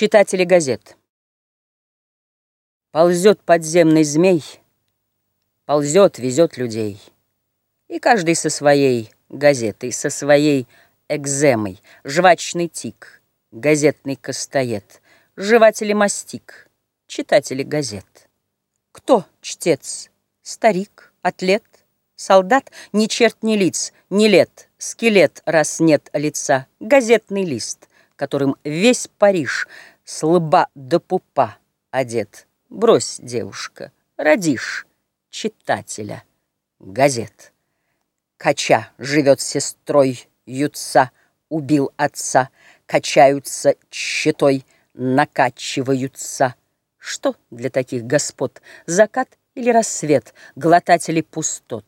Читатели газет. Ползет подземный змей, Ползет, везет людей. И каждый со своей газетой, Со своей экземой, Жвачный тик, газетный костоед, Жеватели мастик, читатели газет. Кто чтец? Старик, атлет, солдат? Ни черт, ни лиц, ни лет, скелет, раз нет лица, газетный лист, которым весь Париж с до пупа одет. Брось, девушка, родишь читателя газет. Кача живет сестрой Ютса, убил отца, качаются щитой, накачиваются. Что для таких господ закат или рассвет, глотатели пустот,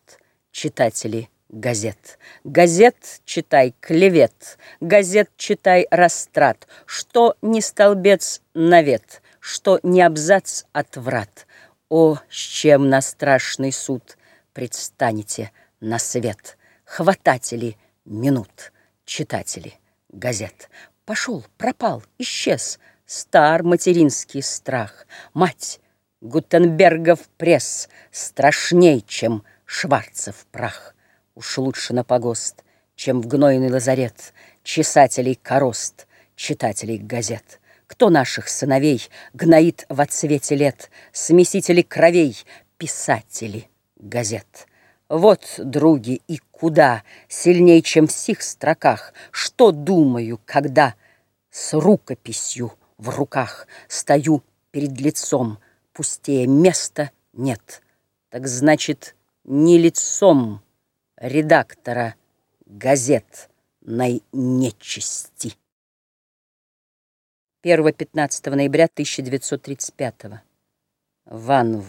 читатели газет. Газет читай клевет, газет читай растрат, что не столбец навет, что не абзац отврат. О, с чем на страшный суд предстанете на свет, хвататели минут, читатели газет. Пошел, пропал, исчез стар материнский страх. Мать, Гутенбергов пресс страшней, чем Шварцев прах. Уж лучше на погост, чем в гнойный лазарет Чесателей корост, читателей газет. Кто наших сыновей гноит во цвете лет, Смесители кровей, писатели газет? Вот, други, и куда сильней, чем в сих строках, Что думаю, когда с рукописью в руках Стою перед лицом, пустее места нет. Так значит, не лицом редактора газет нечисти. 1-15 ноября 1935 Ванов.